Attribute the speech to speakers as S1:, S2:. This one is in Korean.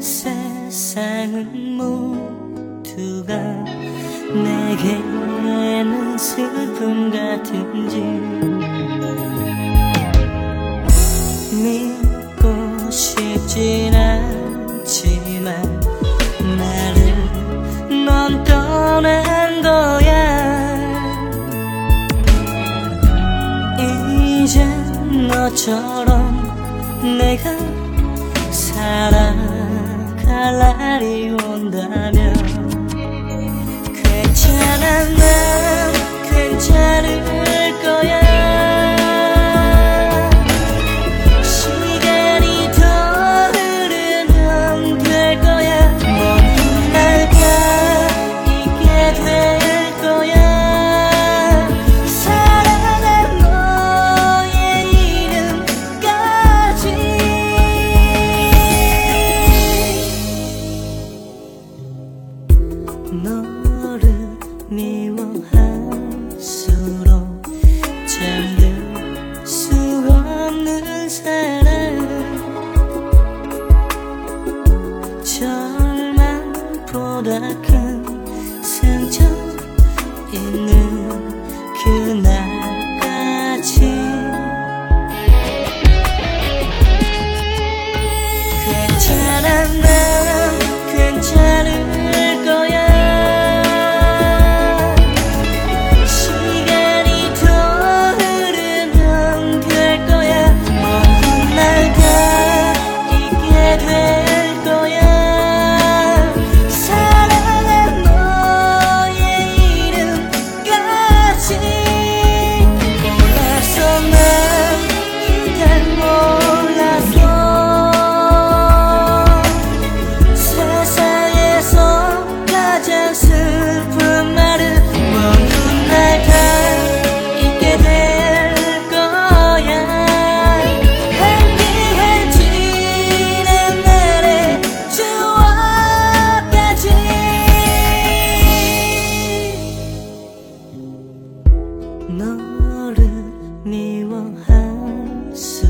S1: 세상은 모두가 내게는 슬픔 같은지 믿고 싶진 않지만 나를 넌 떠난 거야. 이제 너처럼 내가 너를 미워할수록 잠들 수 없는 사랑 절망보다 큰 상처 있는 그날. So